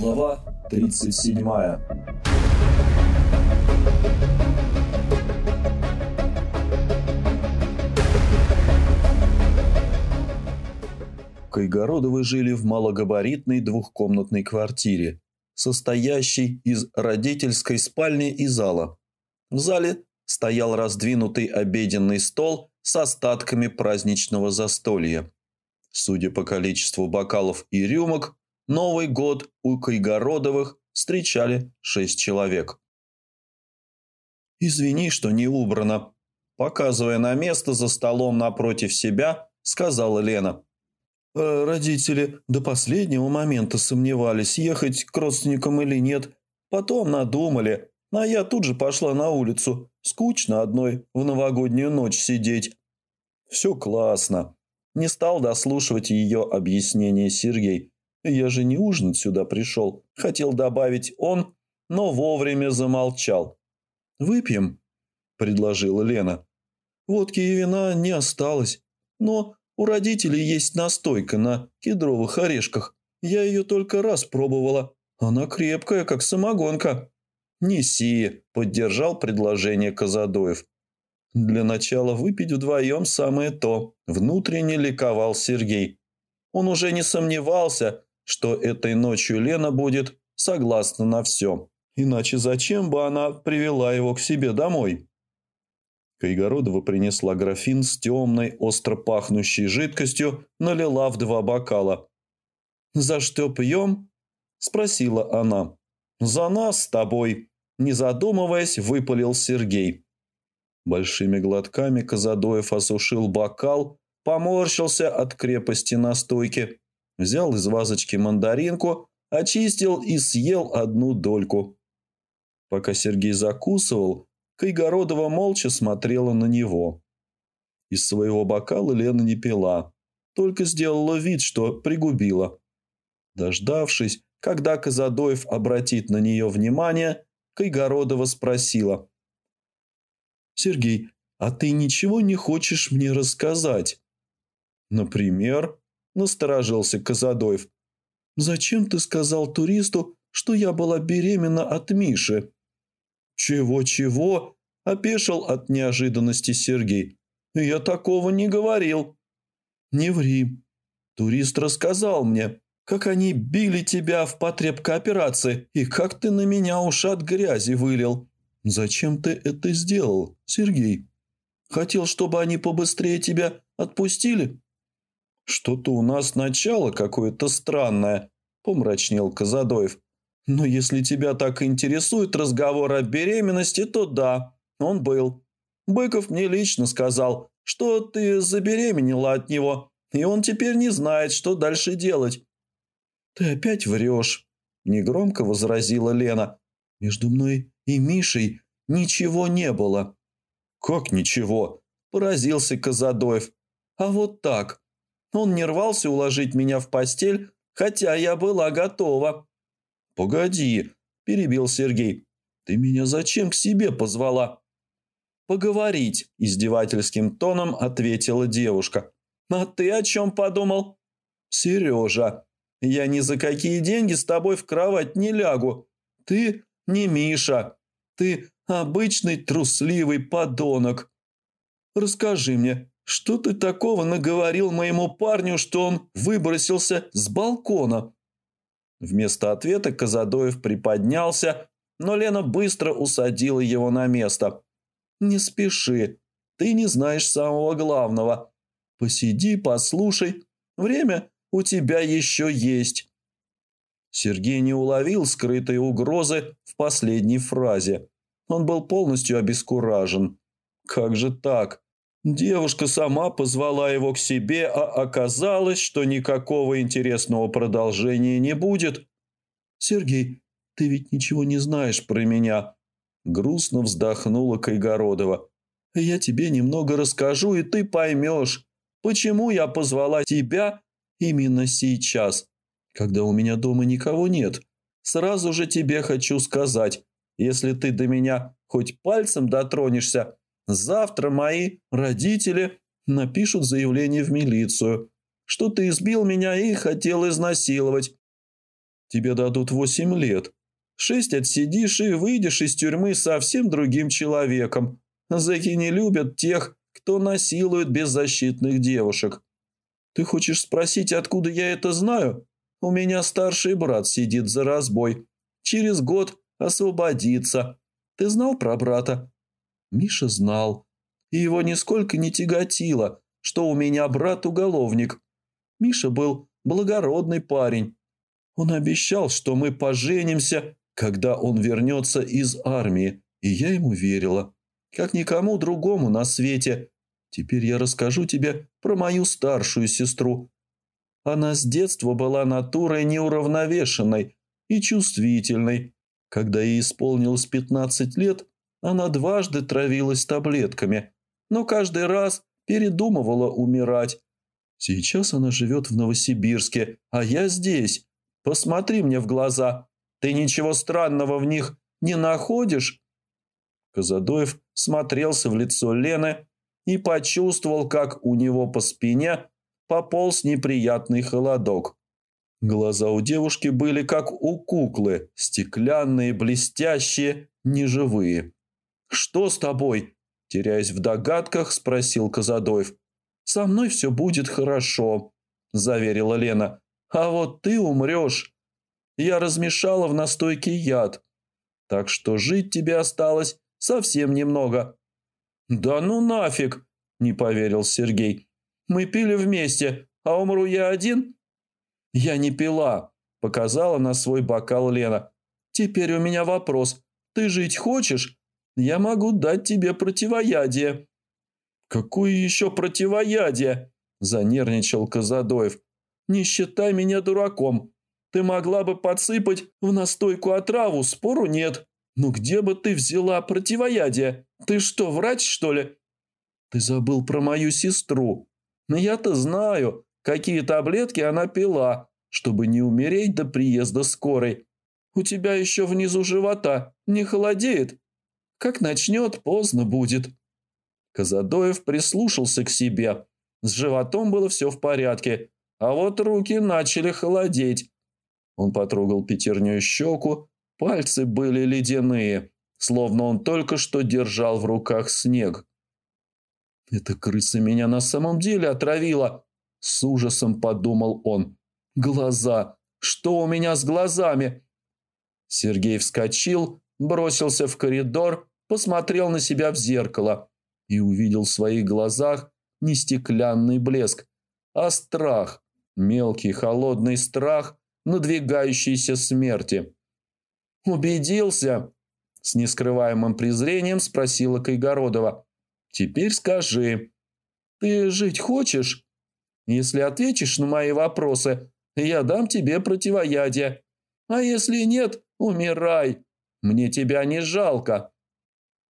Глава 37 Кайгородовы жили в малогабаритной двухкомнатной квартире, состоящей из родительской спальни и зала. В зале стоял раздвинутый обеденный стол с остатками праздничного застолья. Судя по количеству бокалов и рюмок, Новый год у Кайгородовых встречали шесть человек. «Извини, что не убрано», – показывая на место за столом напротив себя, сказала Лена. «Э, «Родители до последнего момента сомневались, ехать к родственникам или нет. Потом надумали, а я тут же пошла на улицу. Скучно одной в новогоднюю ночь сидеть». «Все классно», – не стал дослушивать ее объяснение Сергей. Я же не ужинать сюда пришел. Хотел добавить он, но вовремя замолчал. «Выпьем?» – предложила Лена. «Водки и вина не осталось, но у родителей есть настойка на кедровых орешках. Я ее только раз пробовала. Она крепкая, как самогонка». «Неси», – поддержал предложение Казадоев. «Для начала выпить вдвоем самое то», – внутренне ликовал Сергей. Он уже не сомневался, что этой ночью Лена будет согласна на все. Иначе зачем бы она привела его к себе домой? Кайгородова принесла графин с темной, остро пахнущей жидкостью, налила в два бокала. «За что пьем?» – спросила она. «За нас с тобой», – не задумываясь, выпалил Сергей. Большими глотками Казадоев осушил бокал, поморщился от крепости настойки взял из вазочки мандаринку, очистил и съел одну дольку. Пока Сергей закусывал, Кайгородова молча смотрела на него. Из своего бокала Лена не пила, только сделала вид, что пригубила. Дождавшись, когда Казадоев обратит на нее внимание, Кайгородова спросила. «Сергей, а ты ничего не хочешь мне рассказать?» «Например?» Насторожился Казадоев. «Зачем ты сказал туристу, что я была беременна от Миши?» «Чего-чего?» – опешил от неожиданности Сергей. «Я такого не говорил». «Не ври. Турист рассказал мне, как они били тебя в потребкооперации и как ты на меня ушат грязи вылил. Зачем ты это сделал, Сергей? Хотел, чтобы они побыстрее тебя отпустили?» «Что-то у нас начало какое-то странное», – помрачнел Казадоев. «Но если тебя так интересует разговор о беременности, то да, он был. Быков мне лично сказал, что ты забеременела от него, и он теперь не знает, что дальше делать». «Ты опять врешь», – негромко возразила Лена. «Между мной и Мишей ничего не было». «Как ничего?» – поразился Казадоев. «А вот так. Он не рвался уложить меня в постель, хотя я была готова. «Погоди», – перебил Сергей. «Ты меня зачем к себе позвала?» «Поговорить», – издевательским тоном ответила девушка. «А ты о чем подумал?» «Сережа, я ни за какие деньги с тобой в кровать не лягу. Ты не Миша. Ты обычный трусливый подонок. Расскажи мне, «Что ты такого наговорил моему парню, что он выбросился с балкона?» Вместо ответа Казадоев приподнялся, но Лена быстро усадила его на место. «Не спеши, ты не знаешь самого главного. Посиди, послушай, время у тебя еще есть». Сергей не уловил скрытой угрозы в последней фразе. Он был полностью обескуражен. «Как же так?» Девушка сама позвала его к себе, а оказалось, что никакого интересного продолжения не будет. «Сергей, ты ведь ничего не знаешь про меня», – грустно вздохнула Кайгородова. «Я тебе немного расскажу, и ты поймешь, почему я позвала тебя именно сейчас, когда у меня дома никого нет. Сразу же тебе хочу сказать, если ты до меня хоть пальцем дотронешься, Завтра мои родители напишут заявление в милицию, что ты избил меня и хотел изнасиловать. Тебе дадут восемь лет. Шесть отсидишь и выйдешь из тюрьмы совсем другим человеком. Зэки не любят тех, кто насилует беззащитных девушек. Ты хочешь спросить, откуда я это знаю? У меня старший брат сидит за разбой. Через год освободится. Ты знал про брата?» Миша знал. И его нисколько не тяготило, что у меня брат-уголовник. Миша был благородный парень. Он обещал, что мы поженимся, когда он вернется из армии, и я ему верила. Как никому другому на свете. Теперь я расскажу тебе про мою старшую сестру. Она с детства была натурой неуравновешенной и чувствительной. Когда ей исполнилось 15 лет, она дважды травилась таблетками, но каждый раз передумывала умирать. Сейчас она живет в Новосибирске, а я здесь. Посмотри мне в глаза. Ты ничего странного в них не находишь?» Казадоев смотрелся в лицо Лены и почувствовал, как у него по спине пополз неприятный холодок. Глаза у девушки были как у куклы, стеклянные, блестящие, неживые. «Что с тобой?» – теряясь в догадках, спросил Казадоев. «Со мной все будет хорошо», – заверила Лена. «А вот ты умрешь. Я размешала в настойке яд, так что жить тебе осталось совсем немного». «Да ну нафиг!» – не поверил Сергей. «Мы пили вместе, а умру я один?» «Я не пила», – показала на свой бокал Лена. «Теперь у меня вопрос. Ты жить хочешь? Я могу дать тебе противоядие». «Какое еще противоядие?» – занервничал Казадоев. «Не считай меня дураком. Ты могла бы подсыпать в настойку отраву, спору нет. Но где бы ты взяла противоядие? Ты что, врач, что ли?» «Ты забыл про мою сестру. Но я-то знаю, какие таблетки она пила, чтобы не умереть до приезда скорой. У тебя еще внизу живота не холодеет? Как начнет, поздно будет». Казадоев прислушался к себе. С животом было все в порядке, а вот руки начали холодеть. Он потрогал пятерню щеку, пальцы были ледяные, словно он только что держал в руках снег. «Эта крыса меня на самом деле отравила!» С ужасом подумал он. «Глаза! Что у меня с глазами?» Сергей вскочил, бросился в коридор, посмотрел на себя в зеркало и увидел в своих глазах не стеклянный блеск, а страх, мелкий холодный страх надвигающейся смерти. «Убедился?» – с нескрываемым презрением спросила Кайгородова. «Теперь скажи, ты жить хочешь? Если ответишь на мои вопросы, я дам тебе противоядие. А если нет, умирай. Мне тебя не жалко».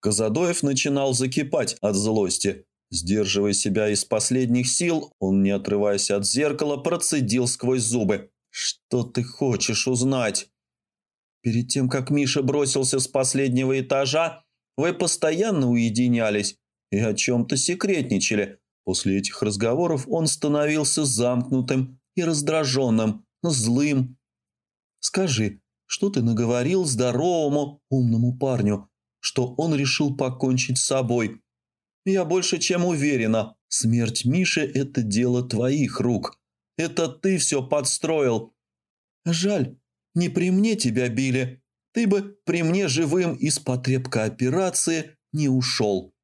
Казадоев начинал закипать от злости. Сдерживая себя из последних сил, он, не отрываясь от зеркала, процедил сквозь зубы. «Что ты хочешь узнать?» Перед тем, как Миша бросился с последнего этажа, вы постоянно уединялись и о чем-то секретничали. После этих разговоров он становился замкнутым и раздраженным, злым. «Скажи, что ты наговорил здоровому, умному парню, что он решил покончить с собой. Я больше чем уверена, смерть Миши – это дело твоих рук. Это ты все подстроил. Жаль, не при мне тебя били. Ты бы при мне живым из потребка операции не ушел.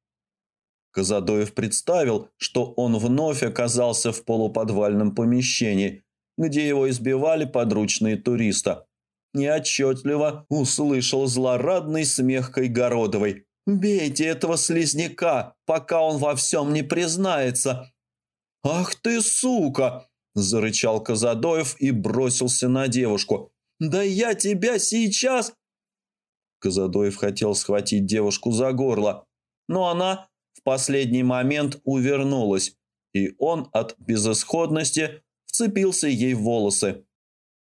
Казадоев представил, что он вновь оказался в полуподвальном помещении, где его избивали подручные туриста неотчетливо услышал злорадный смех Кайгородовой. «Бейте этого слизняка, пока он во всем не признается!» «Ах ты, сука!» – зарычал Казадоев и бросился на девушку. «Да я тебя сейчас...» Казадоев хотел схватить девушку за горло, но она в последний момент увернулась, и он от безысходности вцепился ей в волосы.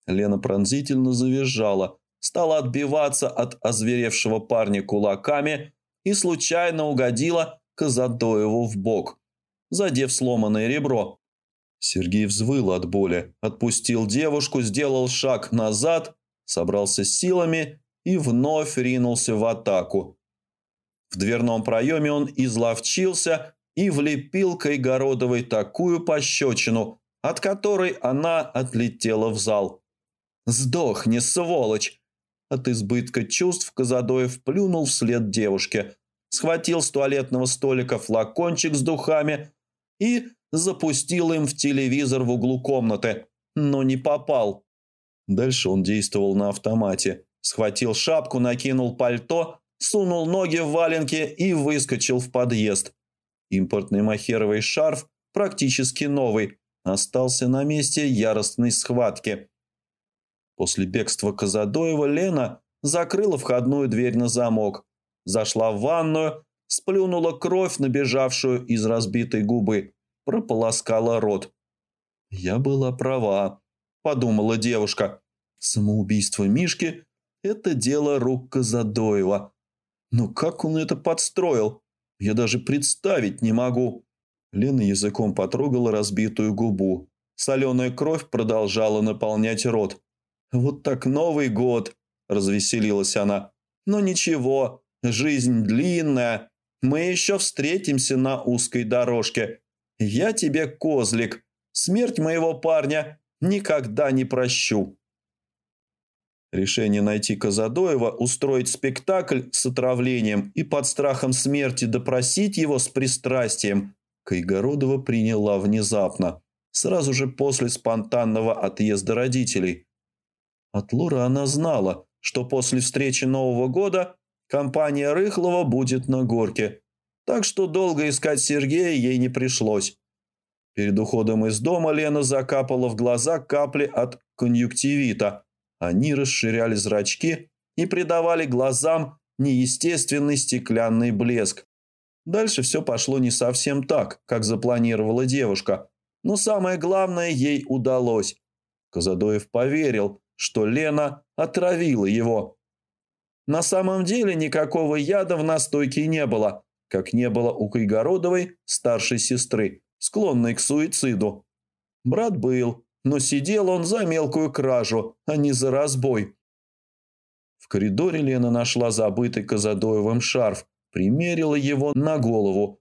Лена пронзительно завизжала, стала отбиваться от озверевшего парня кулаками и случайно угодила Казадоеву в бок, задев сломанное ребро. Сергей взвыл от боли, отпустил девушку, сделал шаг назад собрался с силами и вновь ринулся в атаку. В дверном проеме он изловчился и влепил Кайгородовой такую пощечину, от которой она отлетела в зал. «Сдохни, сволочь!» От избытка чувств Казадоев плюнул вслед девушке, схватил с туалетного столика флакончик с духами и запустил им в телевизор в углу комнаты, но не попал. Дальше он действовал на автомате. Схватил шапку, накинул пальто, сунул ноги в валенки и выскочил в подъезд. Импортный махеровый шарф, практически новый, остался на месте яростной схватки. После бегства Казадоева Лена закрыла входную дверь на замок, зашла в ванную, сплюнула кровь, набежавшую из разбитой губы, прополоскала рот. «Я была права», – подумала девушка. «Самоубийство Мишки – это дело рук Казадоева. Но как он это подстроил? Я даже представить не могу». Лена языком потрогала разбитую губу. Соленая кровь продолжала наполнять рот. «Вот так Новый год!» – развеселилась она. «Но ничего, жизнь длинная. Мы еще встретимся на узкой дорожке. Я тебе козлик. Смерть моего парня никогда не прощу». Решение найти Казадоева, устроить спектакль с отравлением и под страхом смерти допросить его с пристрастием Кайгородова приняла внезапно, сразу же после спонтанного отъезда родителей – от Луры она знала, что после встречи Нового года компания Рыхлова будет на горке, так что долго искать Сергея ей не пришлось. Перед уходом из дома Лена закапала в глаза капли от конъюнктивита. Они расширяли зрачки и придавали глазам неестественный стеклянный блеск. Дальше все пошло не совсем так, как запланировала девушка. Но самое главное ей удалось. Казадоев поверил, что Лена отравила его. На самом деле никакого яда в настойке не было, как не было у Кайгородовой старшей сестры, склонной к суициду. Брат был, но сидел он за мелкую кражу, а не за разбой. В коридоре Лена нашла забытый Казадоевым шарф, примерила его на голову.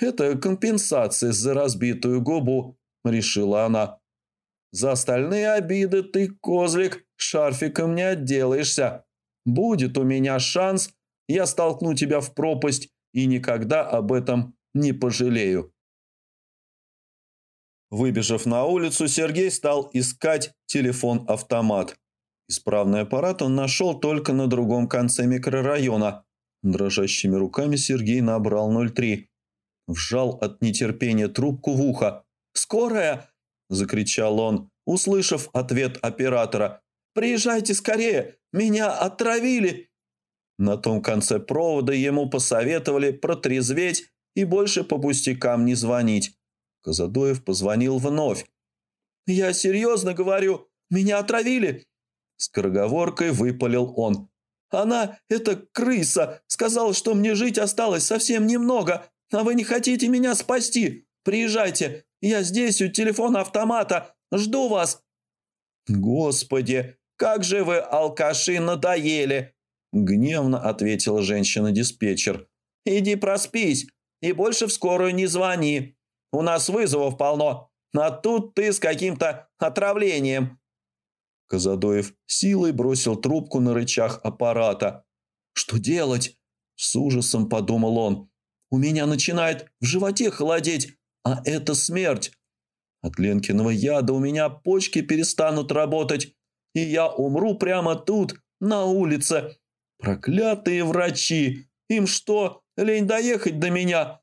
«Это компенсация за разбитую губу», – решила она. За остальные обиды ты, козлик, шарфиком не отделаешься. Будет у меня шанс, я столкну тебя в пропасть и никогда об этом не пожалею. Выбежав на улицу, Сергей стал искать телефон-автомат. Исправный аппарат он нашел только на другом конце микрорайона. Дрожащими руками Сергей набрал 03. Вжал от нетерпения трубку в ухо. «Скорая! – закричал он, услышав ответ оператора. «Приезжайте скорее! Меня отравили!» На том конце провода ему посоветовали протрезветь и больше по пустякам не звонить. Казадоев позвонил вновь. «Я серьезно говорю, меня отравили!» Скороговоркой выпалил он. «Она, эта крыса, сказала, что мне жить осталось совсем немного, а вы не хотите меня спасти. Приезжайте, я здесь у телефона автомата. Жду вас!» «Господи, как же вы, алкаши, надоели!» Гневно ответила женщина-диспетчер. «Иди проспись и больше в скорую не звони. У нас вызовов полно, а тут ты с каким-то отравлением». Казадоев силой бросил трубку на рычаг аппарата. «Что делать?» – с ужасом подумал он. «У меня начинает в животе холодеть а это смерть. От Ленкиного яда у меня почки перестанут работать, и я умру прямо тут, на улице. Проклятые врачи! Им что, лень доехать до меня?»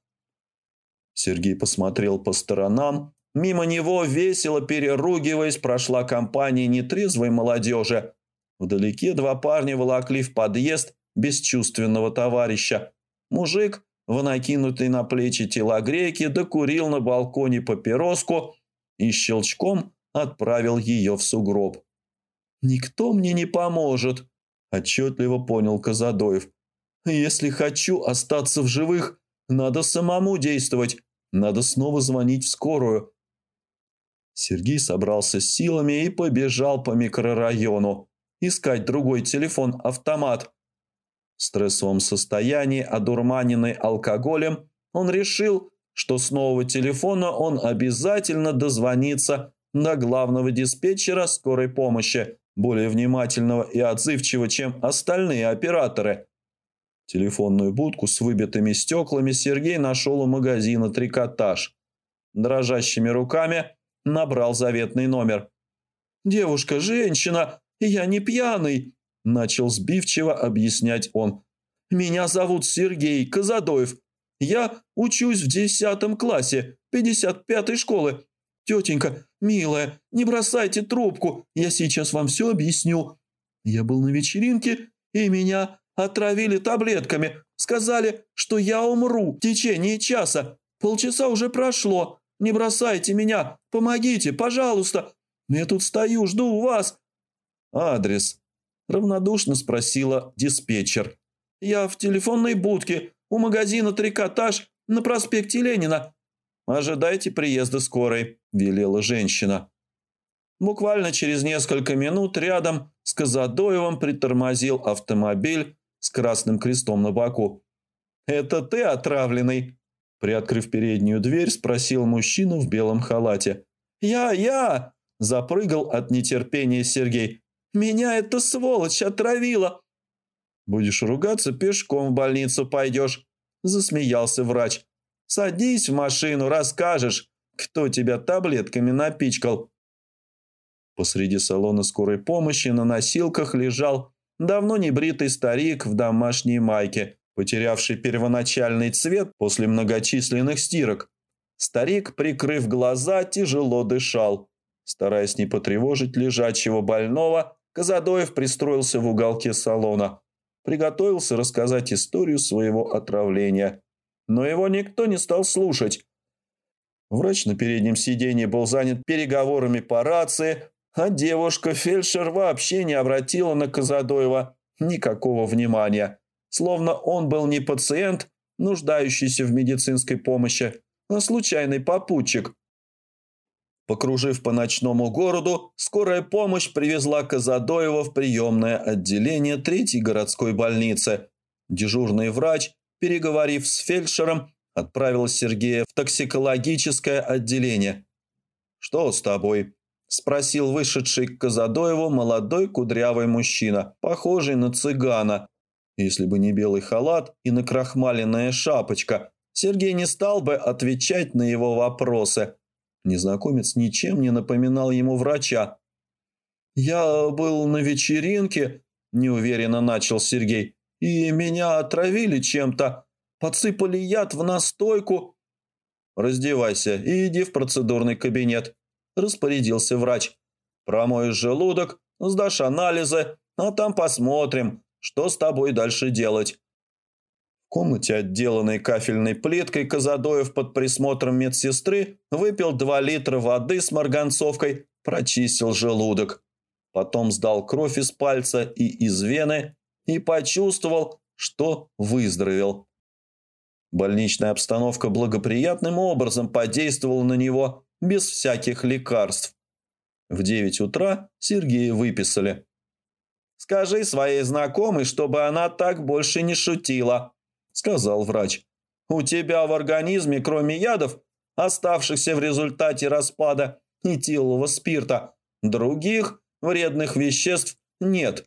Сергей посмотрел по сторонам. Мимо него, весело переругиваясь, прошла компания нетрезвой молодежи. Вдалеке два парня волокли в подъезд бесчувственного товарища. Мужик в накинутой на плечи телогрейке, докурил на балконе папироску и щелчком отправил ее в сугроб. «Никто мне не поможет», – отчетливо понял Казадоев. «Если хочу остаться в живых, надо самому действовать, надо снова звонить в скорую». Сергей собрался с силами и побежал по микрорайону. искать другой телефон-автомат. В стрессовом состоянии, одурманенный алкоголем, он решил, что с нового телефона он обязательно дозвонится до главного диспетчера скорой помощи, более внимательного и отзывчивого, чем остальные операторы. Телефонную будку с выбитыми стеклами Сергей нашел у магазина «Трикотаж». Дрожащими руками набрал заветный номер. «Девушка, женщина, я не пьяный», – начал сбивчиво объяснять он. «Меня зовут Сергей Казадоев. Я учусь в десятом классе, 55-й школы. Тетенька, милая, не бросайте трубку, я сейчас вам все объясню. Я был на вечеринке, и меня отравили таблетками. Сказали, что я умру в течение часа. Полчаса уже прошло. Не бросайте меня, помогите, пожалуйста. Я тут стою, жду вас». «Адрес?» – равнодушно спросила диспетчер. «Я в телефонной будке у магазина «Трикотаж» на проспекте Ленина. «Ожидайте приезда скорой», – велела женщина. Буквально через несколько минут рядом с Казадоевым притормозил автомобиль с красным крестом на боку. «Это ты отравленный?» Приоткрыв переднюю дверь, спросил мужчина в белом халате. «Я, я!» – запрыгал от нетерпения Сергей. «Меня эта сволочь отравила!» «Будешь ругаться, пешком в больницу пойдешь», – засмеялся врач. «Садись в машину, расскажешь, кто тебя таблетками напичкал». Посреди салона скорой помощи на носилках лежал давно не бритый старик в домашней майке, потерявший первоначальный цвет после многочисленных стирок. Старик, прикрыв глаза, тяжело дышал. Стараясь не потревожить лежачего больного, Казадоев пристроился в уголке салона. Приготовился рассказать историю своего отравления. Но его никто не стал слушать. Врач на переднем сиденье был занят переговорами по рации, а девушка-фельдшер вообще не обратила на Казадоева никакого внимания, словно он был не пациент, нуждающийся в медицинской помощи, а случайный попутчик. Покружив по ночному городу, скорая помощь привезла Казадоева в приемное отделение третьей городской больницы. Дежурный врач, переговорив с фельдшером, отправил Сергея в токсикологическое отделение. «Что с тобой?» – спросил вышедший к Казадоеву молодой кудрявый мужчина, похожий на цыгана. Если бы не белый халат и накрахмаленная шапочка, Сергей не стал бы отвечать на его вопросы. Незнакомец ничем не напоминал ему врача. «Я был на вечеринке», – неуверенно начал Сергей, – «и меня отравили чем-то, подсыпали яд в настойку». «Раздевайся и иди в процедурный кабинет», распорядился врач. «Промоешь желудок, сдашь анализы, а там посмотрим, что с тобой дальше делать». В комнате, отделанной кафельной плиткой, Казадоев под присмотром медсестры выпил два литра воды с марганцовкой, прочистил желудок. Потом сдал кровь из пальца и из вены и почувствовал, что выздоровел. Больничная обстановка благоприятным образом подействовала на него без всяких лекарств. В девять утра Сергея выписали. «Скажи своей знакомой, чтобы она так больше не шутила», – сказал врач. «У тебя в организме, кроме ядов, оставшихся в результате распада этилового спирта, других вредных веществ нет».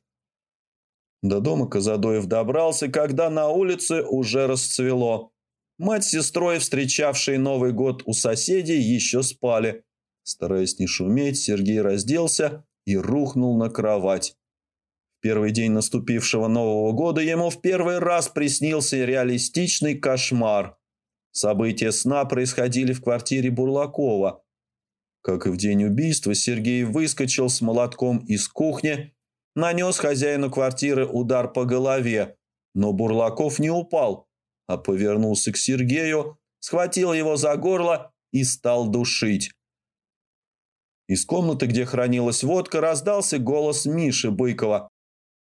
До дома Казадоев добрался, когда на улице уже расцвело. Мать с сестрой, встречавшие Новый год у соседей, еще спали. Стараясь не шуметь, Сергей разделся и рухнул на кровать. Первый день наступившего Нового года ему в первый раз приснился реалистичный кошмар. События сна происходили в квартире Бурлакова. Как и в день убийства, Сергей выскочил с молотком из кухни, нанес хозяину квартиры удар по голове, но Бурлаков не упал – а повернулся к Сергею, схватил его за горло и стал душить. Из комнаты, где хранилась водка, раздался голос Миши Быкова.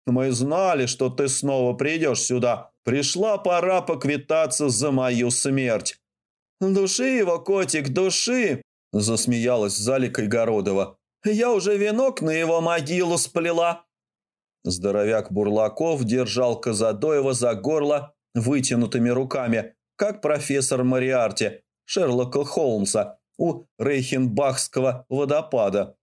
«Мы знали, что ты снова придешь сюда. Пришла пора поквитаться за мою смерть». «Души его, котик, души!» – засмеялась Залика Игородова. «Я уже венок на его могилу сплела». Здоровяк Бурлаков держал Казадоева за горло вытянутыми руками, как профессор Мариарти Шерлока Холмса у Рейхенбахского водопада.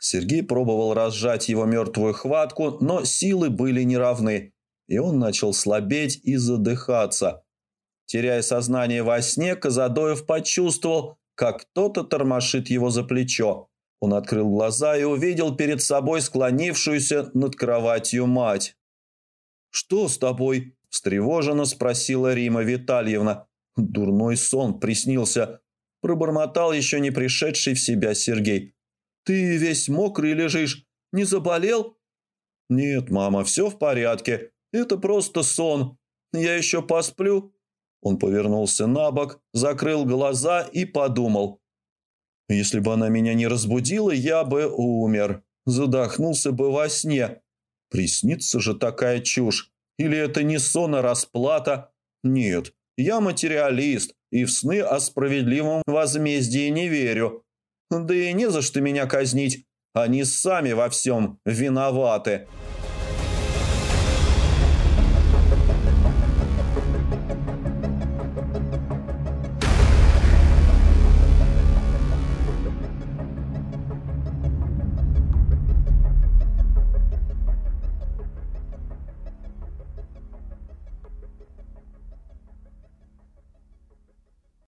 Сергей пробовал разжать его мертвую хватку, но силы были неравны, и он начал слабеть и задыхаться. Теряя сознание во сне, Казадоев почувствовал, как кто-то тормошит его за плечо. Он открыл глаза и увидел перед собой склонившуюся над кроватью мать. «Что с тобой?» – встревоженно спросила Рима Витальевна. «Дурной сон приснился», – пробормотал еще не пришедший в себя Сергей. «Ты весь мокрый лежишь. Не заболел?» «Нет, мама, все в порядке. Это просто сон. Я еще посплю». Он повернулся на бок, закрыл глаза и подумал – если бы она меня не разбудила, я бы умер. Задохнулся бы во сне. Приснится же такая чушь. Или это не сон, а расплата? Нет, я материалист и в сны о справедливом возмездии не верю. Да и не за что меня казнить. Они сами во всем виноваты».